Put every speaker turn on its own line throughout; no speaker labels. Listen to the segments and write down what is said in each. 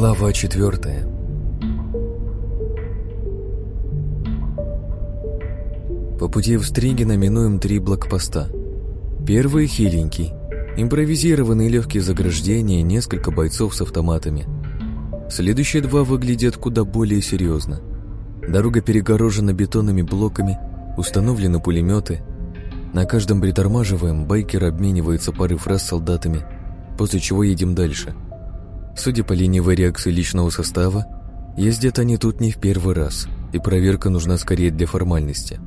Глава четвертая По пути в Стригино минуем три блокпоста. Первый — хиленький, импровизированные легкие заграждения и несколько бойцов с автоматами. Следующие два выглядят куда более серьезно. Дорога перегорожена бетонными блоками, установлены пулеметы. На каждом притормаживаем, байкер обменивается парой фраз с солдатами, после чего едем дальше. Судя по ленивой реакции личного состава, ездят они тут не в первый раз, и проверка нужна скорее для формальности.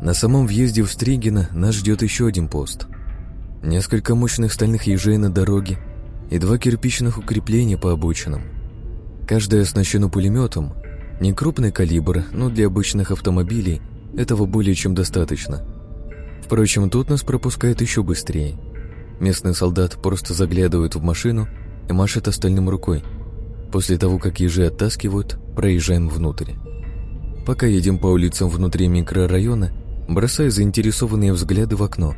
На самом въезде в Стригино нас ждет еще один пост. Несколько мощных стальных ежей на дороге и два кирпичных укрепления по обочинам. Каждая оснащена пулеметом, не крупный калибр, но для обычных автомобилей этого более чем достаточно. Впрочем, тут нас пропускает еще быстрее. Местный солдат просто заглядывает в машину и машет остальным рукой. После того, как ежи оттаскивают, проезжаем внутрь. Пока едем по улицам внутри микрорайона, бросая заинтересованные взгляды в окно.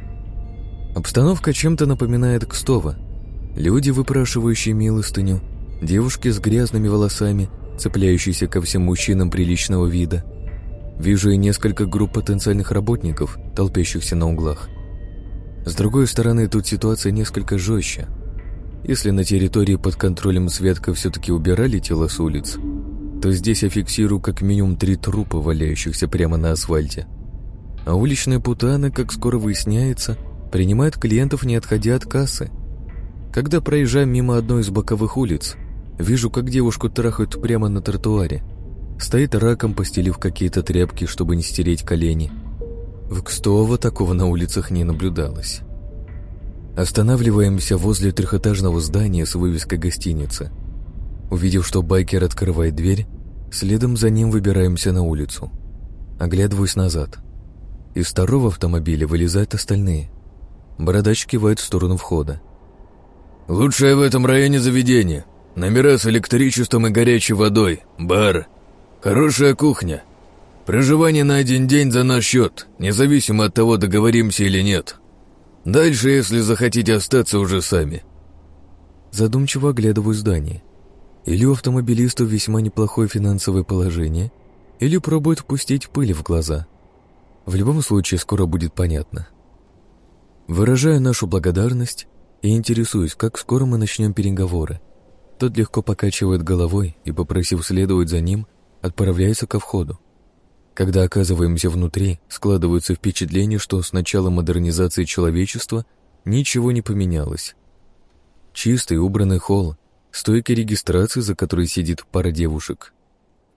Обстановка чем-то напоминает Кстово. Люди, выпрашивающие милостыню, девушки с грязными волосами, цепляющиеся ко всем мужчинам приличного вида. Вижу и несколько групп потенциальных работников, толпящихся на углах. С другой стороны, тут ситуация несколько жестче. Если на территории под контролем Светка все-таки убирали тела с улиц, то здесь я фиксирую как минимум три трупа, валяющихся прямо на асфальте – а уличная путана, как скоро выясняется, принимает клиентов, не отходя от кассы. Когда проезжаем мимо одной из боковых улиц, вижу, как девушку трахают прямо на тротуаре. Стоит раком, постелив какие-то тряпки, чтобы не стереть колени. В Кстово такого на улицах не наблюдалось. Останавливаемся возле трехэтажного здания с вывеской гостиницы. Увидев, что байкер открывает дверь, следом за ним выбираемся на улицу. Оглядываюсь назад – из второго автомобиля вылезают остальные. Бородач кивает в сторону входа.
«Лучшее в этом районе заведение. Номера с электричеством и горячей водой, бар, хорошая кухня. Проживание на один день за наш счет, независимо от того, договоримся или нет. Дальше, если захотите остаться, уже сами».
Задумчиво оглядываю здание. Или у автомобилистов весьма неплохое финансовое положение, или пробуют впустить пыль в глаза – в любом случае, скоро будет понятно. Выражаю нашу благодарность и интересуюсь, как скоро мы начнем переговоры. Тот легко покачивает головой и, попросив следовать за ним, отправляется ко входу. Когда оказываемся внутри, складывается впечатление, что с начала модернизации человечества ничего не поменялось. Чистый убранный холл, стойка регистрации, за которой сидит пара девушек.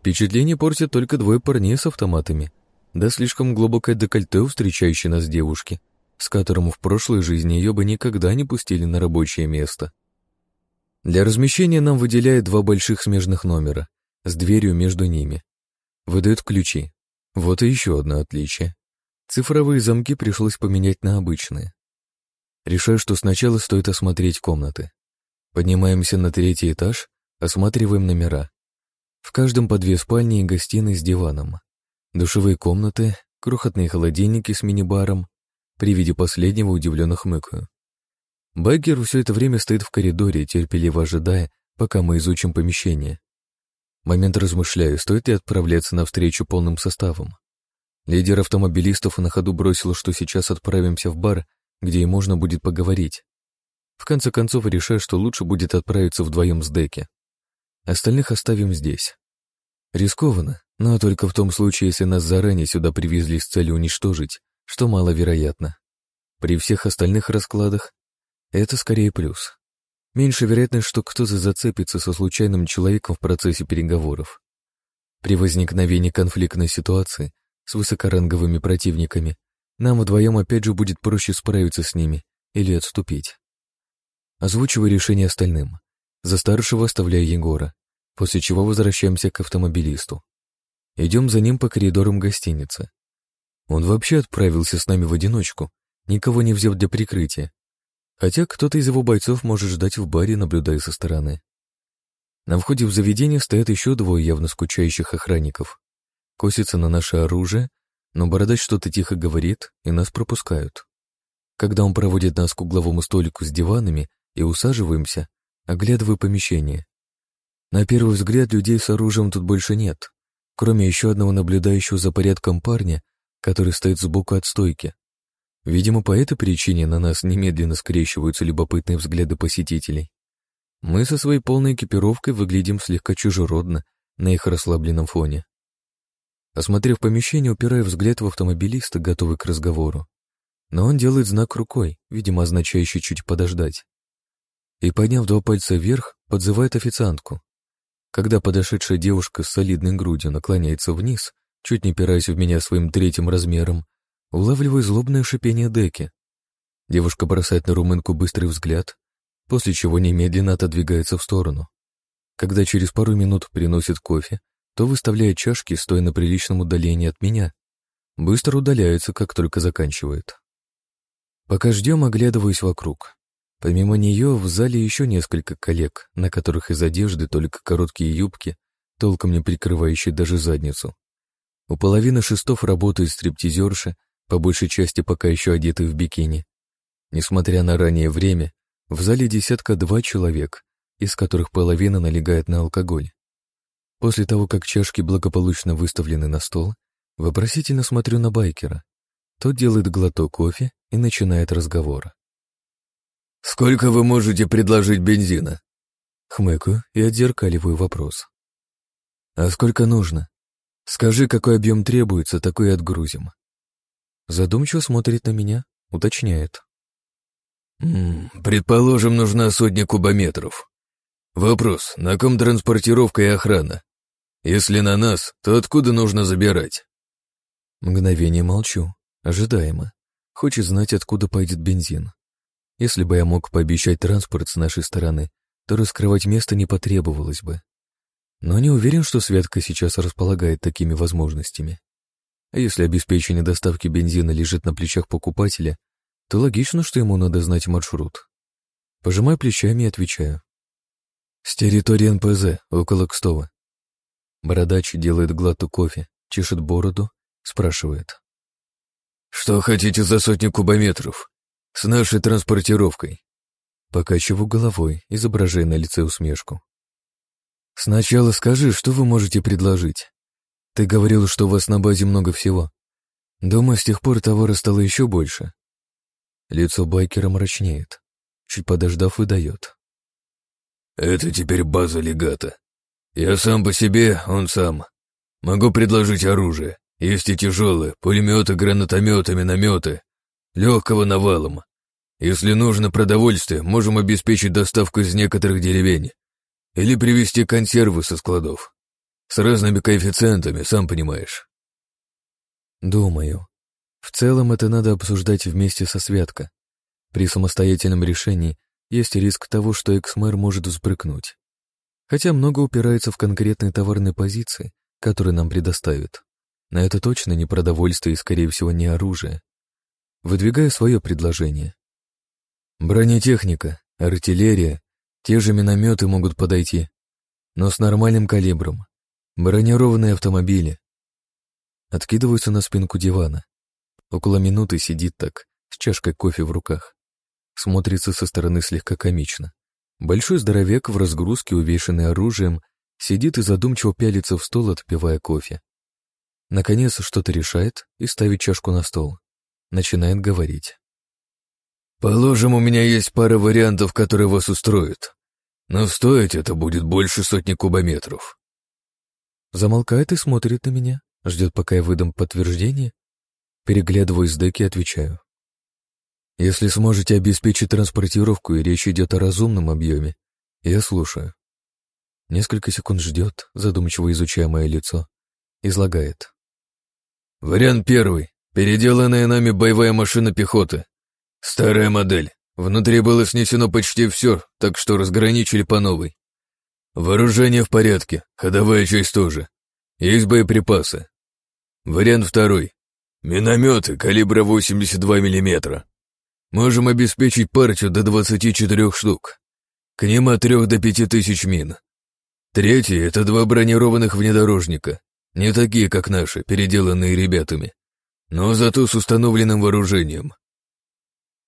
Впечатление портят только двое парней с автоматами — да слишком глубокое декольте у встречающей нас девушки, с которым в прошлой жизни ее бы никогда не пустили на рабочее место. Для размещения нам выделяют два больших смежных номера с дверью между ними. Выдают ключи. Вот и еще одно отличие. Цифровые замки пришлось поменять на обычные. Решаю, что сначала стоит осмотреть комнаты. Поднимаемся на третий этаж, осматриваем номера. В каждом по две спальни и гостиной с диваном. Душевые комнаты, крохотные холодильники с мини-баром. При виде последнего удивленно хмыкаю. Баггер все это время стоит в коридоре, терпеливо ожидая, пока мы изучим помещение. Момент размышляю, стоит ли отправляться навстречу полным составом. Лидер автомобилистов на ходу бросил, что сейчас отправимся в бар, где и можно будет поговорить. В конце концов решаю, что лучше будет отправиться вдвоем с Деки. Остальных оставим здесь. Рискованно, но только в том случае, если нас заранее сюда привезли с целью уничтожить, что маловероятно. При всех остальных раскладах это скорее плюс. Меньше вероятность, что кто-то зацепится со случайным человеком в процессе переговоров. При возникновении конфликтной ситуации с высокоранговыми противниками нам вдвоем опять же будет проще справиться с ними или отступить. Озвучиваю решение остальным. За старшего оставляю Егора, после чего возвращаемся к автомобилисту. Идем за ним по коридорам гостиницы. Он вообще отправился с нами в одиночку, никого не взяв для прикрытия. Хотя кто-то из его бойцов может ждать в баре, наблюдая со стороны. На входе в заведение стоят еще двое явно скучающих охранников. Косятся на наше оружие, но бородач что-то тихо говорит, и нас пропускают. Когда он проводит нас к угловому столику с диванами и усаживаемся, оглядываю помещение. На первый взгляд людей с оружием тут больше нет, кроме еще одного наблюдающего за порядком парня, который стоит сбоку от стойки. Видимо, по этой причине на нас немедленно скрещиваются любопытные взгляды посетителей. Мы со своей полной экипировкой выглядим слегка чужеродно на их расслабленном фоне. Осмотрев помещение, упирая взгляд в автомобилиста, готовый к разговору. Но он делает знак рукой, видимо, означающий чуть подождать. И, подняв два пальца вверх, подзывает официантку. Когда подошедшая девушка с солидной грудью наклоняется вниз, чуть не пираясь в меня своим третьим размером, улавливаю злобное шипение Деки. Девушка бросает на румынку быстрый взгляд, после чего немедленно отодвигается в сторону. Когда через пару минут приносит кофе, то выставляет чашки, стоя на приличном удалении от меня. Быстро удаляется, как только заканчивает. Пока ждем, оглядываюсь вокруг. Помимо нее в зале еще несколько коллег, на которых из одежды только короткие юбки, толком не прикрывающие даже задницу. У половины шестов работают стриптизерши, по большей части пока еще одетые в бикини. Несмотря на раннее время, в зале десятка-два человек, из которых половина налегает на алкоголь. После того, как чашки благополучно выставлены на стол, вопросительно смотрю на байкера. Тот делает глоток кофе и начинает разговор.
«Сколько вы можете предложить бензина?»
Хмыкаю и отзеркаливаю вопрос. «А сколько нужно? Скажи, какой объем требуется, такой и отгрузим». Задумчиво смотрит на меня, уточняет.
«М -м, «Предположим, нужна сотня кубометров. Вопрос, на ком транспортировка и охрана? Если на нас, то откуда нужно забирать?»
Мгновение молчу, ожидаемо. Хочет знать, откуда пойдет бензин. Если бы я мог пообещать транспорт с нашей стороны, то раскрывать место не потребовалось бы. Но не уверен, что Светка сейчас располагает такими возможностями. А если обеспечение доставки бензина лежит на плечах покупателя, то логично, что ему надо знать маршрут. Пожимаю плечами и отвечаю. С территории НПЗ, около Кстова. Бородач делает глоток кофе, чешет бороду, спрашивает.
«Что хотите за сотню кубометров? С нашей транспортировкой.
Покачиваю головой, изображая на лице усмешку. Сначала скажи, что вы можете предложить. Ты говорил, что у вас на базе много всего. Думаю, с тех пор товара стало еще больше. Лицо байкера мрачнеет. Чуть подождав, выдает.
Это теперь база легата. Я сам по себе, он сам. Могу предложить оружие. Есть и тяжелые, пулеметы, гранатометы, минометы, легкого навалом. Если нужно продовольствие, можем обеспечить доставку из некоторых деревень. Или привезти консервы со складов. С разными коэффициентами, сам понимаешь.
Думаю. В целом это надо обсуждать вместе со Святко. При самостоятельном решении есть риск того, что экс-мэр может взбрыкнуть. Хотя много упирается в конкретные товарные позиции, которые нам предоставят. На это точно не продовольствие и, скорее всего, не оружие. Выдвигаю свое предложение. Бронетехника, артиллерия, те же минометы могут подойти, но с нормальным калибром. Бронированные автомобили. Откидываются на спинку дивана. Около минуты сидит так, с чашкой кофе в руках. Смотрится со стороны слегка комично. Большой здоровяк в разгрузке, увешанный оружием, сидит и задумчиво пялится в стол, отпивая кофе. Наконец что-то решает и ставит чашку на стол начинает говорить.
«Положим, у меня есть пара вариантов, которые вас устроят. Но стоить это будет больше сотни кубометров».
Замолкает и смотрит на меня, ждет, пока я выдам подтверждение. Переглядываю с деки и отвечаю. «Если сможете обеспечить транспортировку, и речь идет о разумном объеме, я слушаю». Несколько секунд ждет, задумчиво изучая мое лицо. Излагает.
«Вариант первый. Переделанная нами боевая машина пехоты. Старая модель. Внутри было снесено почти все, так что разграничили по новой. Вооружение в порядке, ходовая часть тоже. Есть боеприпасы. Вариант второй. Минометы калибра 82 мм. Можем обеспечить партию до 24 штук. К ним от 3 до 5 тысяч мин. Третий — это два бронированных внедорожника. Не такие, как наши, переделанные ребятами но зато с установленным вооружением.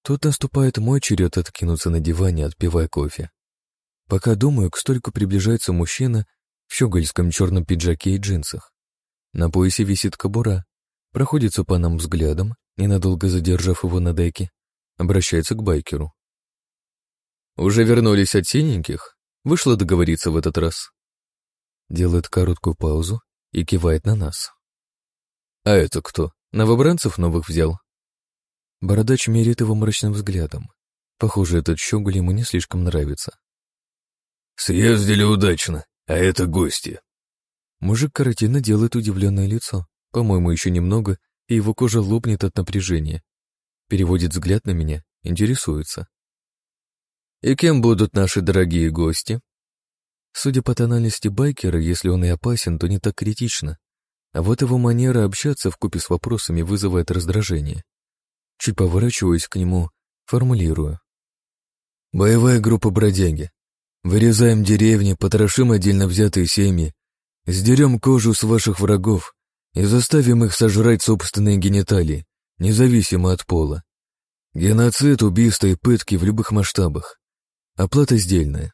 Тут наступает мой черед откинуться на диване, отпивая кофе. Пока думаю, к столику приближается мужчина в щегольском черном пиджаке и джинсах. На поясе висит кобура, проходится по нам взглядом, ненадолго задержав его на деке, обращается к байкеру. «Уже вернулись от синеньких? Вышло договориться в этот раз?» Делает короткую паузу и кивает на нас. «А это кто? Новобранцев новых взял?» Бородач меряет его мрачным взглядом. Похоже, этот щеголь ему не слишком нравится.
«Съездили удачно, а это гости».
Мужик Каратина делает удивленное лицо. По-моему, еще немного, и его кожа лопнет от напряжения. Переводит взгляд на меня, интересуется. «И кем будут наши дорогие гости?» Судя по тональности байкера, если он и опасен, то не так критично. А вот его манера общаться в купе с вопросами вызывает раздражение. Чуть поворачиваюсь к нему, формулирую. «Боевая группа бродяги. Вырезаем деревни, потрошим отдельно взятые семьи, сдерем кожу с ваших врагов и заставим их сожрать собственные гениталии, независимо от пола. Геноцид, убийства и пытки в любых масштабах. Оплата сдельная.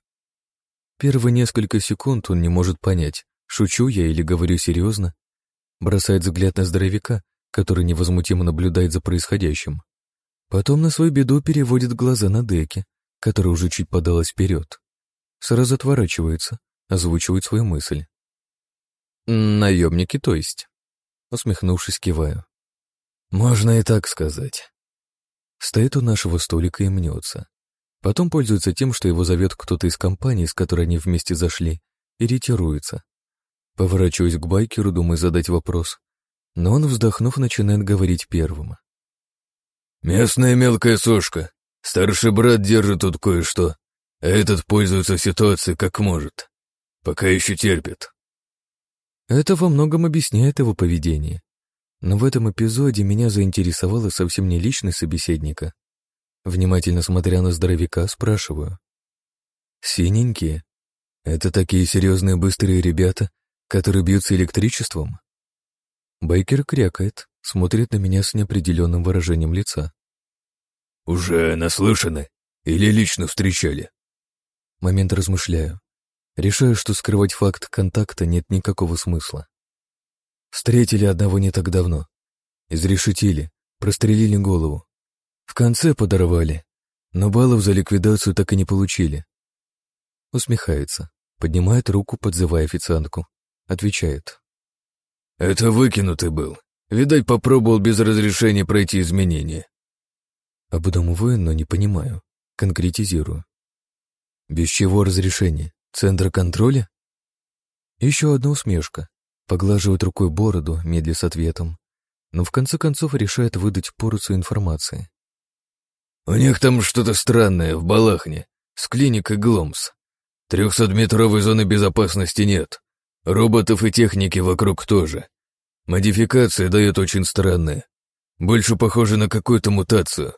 Первые несколько секунд он не может понять, шучу я или говорю серьезно. Бросает взгляд на здоровяка, который невозмутимо наблюдает за происходящим. Потом на свою беду переводит глаза на Деки, которая уже чуть подалась вперед. Сразу отворачивается, озвучивает свою мысль. «Наемники, то есть?» Усмехнувшись, киваю. «Можно и так сказать». Стоит у нашего столика и мнется. Потом пользуется тем, что его зовет кто-то из компании, с которой они вместе зашли, и ретируется. Поворачиваюсь к байкеру, думаю задать вопрос. Но он, вздохнув, начинает говорить первым.
«Местная мелкая сошка. Старший брат держит тут кое-что, этот пользуется ситуацией как может. Пока еще терпит».
Это во многом объясняет его поведение. Но в этом эпизоде меня заинтересовало совсем не личность собеседника, Внимательно смотря на здоровяка, спрашиваю. «Синенькие? Это такие серьезные быстрые ребята, которые бьются электричеством?» Байкер крякает, смотрит на меня с неопределенным выражением лица.
«Уже наслышаны? Или лично встречали?»
Момент размышляю. Решаю, что скрывать факт контакта нет никакого смысла. Встретили одного не так давно. Изрешетили, прострелили голову. В конце подорвали, но баллов за ликвидацию так и не получили. Усмехается, поднимает руку, подзывая официантку. Отвечает.
«Это выкинутый был. Видать, попробовал без разрешения пройти изменения».
Обдумываю, но не понимаю. Конкретизирую. Без чего разрешения? Центра контроля? Еще одна усмешка. Поглаживает рукой бороду, медля с ответом. Но в конце концов решает выдать порцию информации.
У них там что-то странное в Балахне, с клиникой Гломс. Трехсотметровой зоны безопасности нет. Роботов и техники вокруг тоже. Модификация дает очень странная. Больше похоже на какую-то мутацию.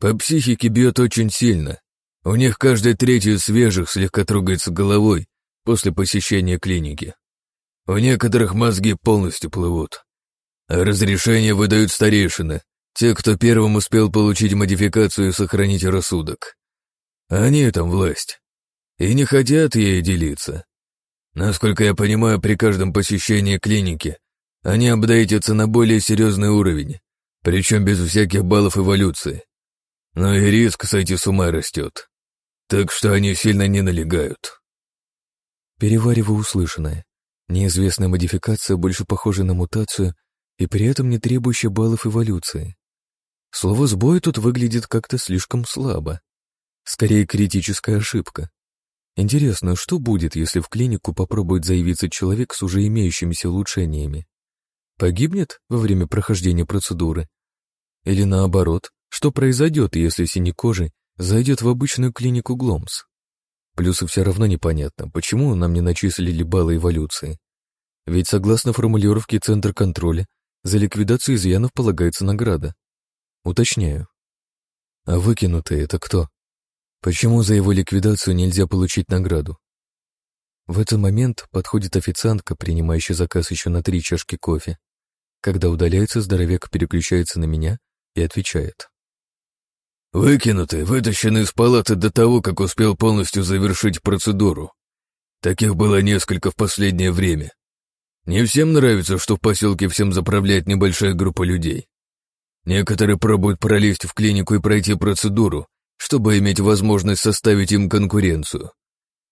По психике бьет очень сильно. У них каждый третий свежих слегка трогается головой после посещения клиники. У некоторых мозги полностью плывут. Разрешение выдают старейшины, те, кто первым успел получить модификацию и сохранить рассудок. Они там власть. И не хотят ей делиться. Насколько я понимаю, при каждом посещении клиники они апдейтятся на более серьезный уровень, причем без всяких баллов эволюции. Но и риск сойти с ума растет. Так что они сильно не налегают.
Перевариваю услышанное. Неизвестная модификация больше похожа на мутацию и при этом не требующая баллов эволюции. Слово «сбой» тут выглядит как-то слишком слабо. Скорее, критическая ошибка. Интересно, что будет, если в клинику попробует заявиться человек с уже имеющимися улучшениями? Погибнет во время прохождения процедуры? Или наоборот, что произойдет, если синекожий зайдет в обычную клинику Гломс? Плюсы все равно непонятно, почему нам не начислили баллы эволюции. Ведь согласно формулировке Центра контроля, за ликвидацию изъянов полагается награда. Уточняю. А выкинутый это кто? Почему за его ликвидацию нельзя получить награду? В этот момент подходит официантка, принимающая заказ еще на три чашки кофе. Когда удаляется, здоровяк переключается на меня и отвечает.
Выкинуты, вытащены из палаты до того, как успел полностью завершить процедуру. Таких было несколько в последнее время. Не всем нравится, что в поселке всем заправляет небольшая группа людей. Некоторые пробуют пролезть в клинику и пройти процедуру, чтобы иметь возможность составить им конкуренцию.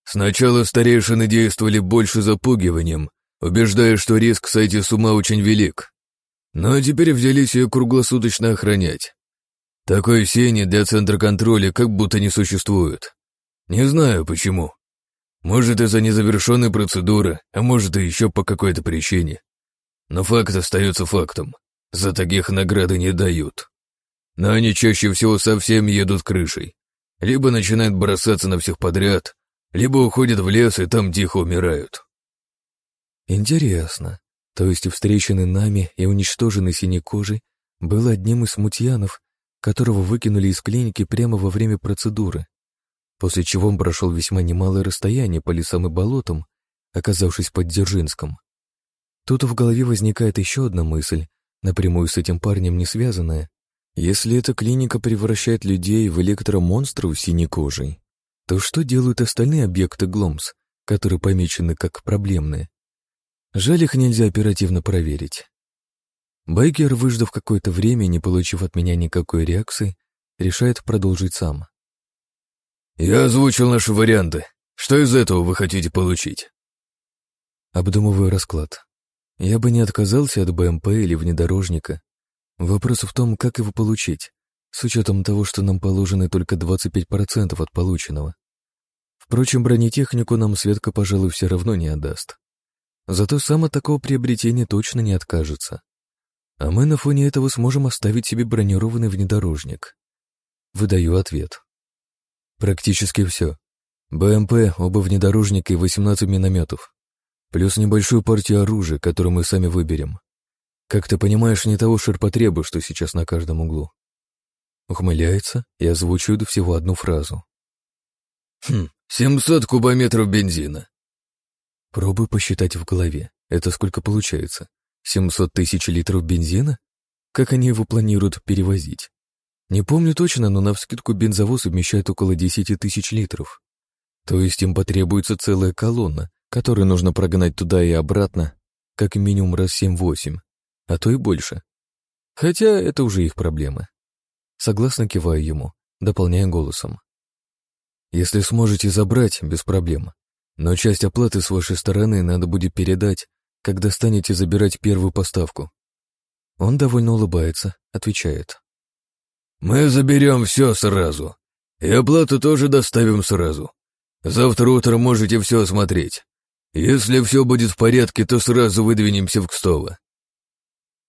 Сначала старейшины действовали больше запугиванием, убеждая, что риск сойти с ума очень велик. Но теперь взялись ее круглосуточно охранять. Такой сени для центра контроля как будто не существует. Не знаю почему. Может, из-за незавершенной процедуры, а может, и еще по какой-то причине. Но факт остается фактом. За таких награды не дают. Но они чаще всего совсем едут крышей. Либо начинают бросаться на всех подряд, либо уходят в лес и там тихо умирают.
Интересно. То есть встреченный нами и уничтоженный синекожий был одним из смутьянов, которого выкинули из клиники прямо во время процедуры, после чего он прошел весьма немалое расстояние по лесам и болотам, оказавшись под Дзержинском. Тут в голове возникает еще одна мысль, напрямую с этим парнем не связанная. Если эта клиника превращает людей в электромонстров синекожей, то что делают остальные объекты Гломс, которые помечены как проблемные? Жаль, их нельзя оперативно проверить. Байкер, выждав какое-то время, не получив от меня никакой реакции, решает продолжить сам.
«Я озвучил наши варианты. Что из этого вы хотите получить?»
Обдумываю расклад. Я бы не отказался от БМП или внедорожника. Вопрос в том, как его получить, с учетом того, что нам положены только 25% от полученного. Впрочем, бронетехнику нам Светка, пожалуй, все равно не отдаст. Зато сам от такого приобретения точно не откажется. А мы на фоне этого сможем оставить себе бронированный внедорожник. Выдаю ответ. Практически все. БМП, оба внедорожника и 18 минометов. Плюс небольшую партию оружия, которую мы сами выберем. Как ты понимаешь, не того ширпотреба, что сейчас на каждом углу. Ухмыляется и озвучивает всего одну фразу.
«Хм, 700 кубометров бензина».
Пробую посчитать в голове. Это сколько получается? 700 тысяч литров бензина? Как они его планируют перевозить? Не помню точно, но навскидку бензовоз вмещает около 10 тысяч литров. То есть им потребуется целая колонна, которую нужно прогнать туда и обратно, как минимум раз 7-8, а то и больше. Хотя это уже их проблемы. Согласно киваю ему, дополняя голосом. Если сможете забрать, без проблем. Но часть оплаты с вашей стороны надо будет передать когда станете забирать первую поставку. Он довольно улыбается, отвечает.
«Мы заберем все сразу. И оплату тоже доставим сразу. Завтра утром можете все осмотреть. Если все будет в порядке, то сразу выдвинемся в Кстово».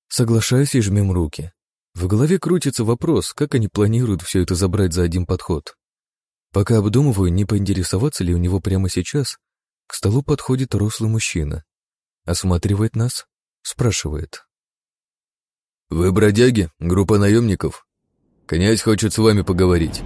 Соглашаюсь и жмем руки. В голове крутится вопрос, как они планируют все это забрать за один подход. Пока обдумываю, не поинтересоваться ли у него прямо сейчас, к столу подходит рослый мужчина. Осматривает нас, спрашивает.
«Вы бродяги? Группа наемников? Князь хочет с вами поговорить».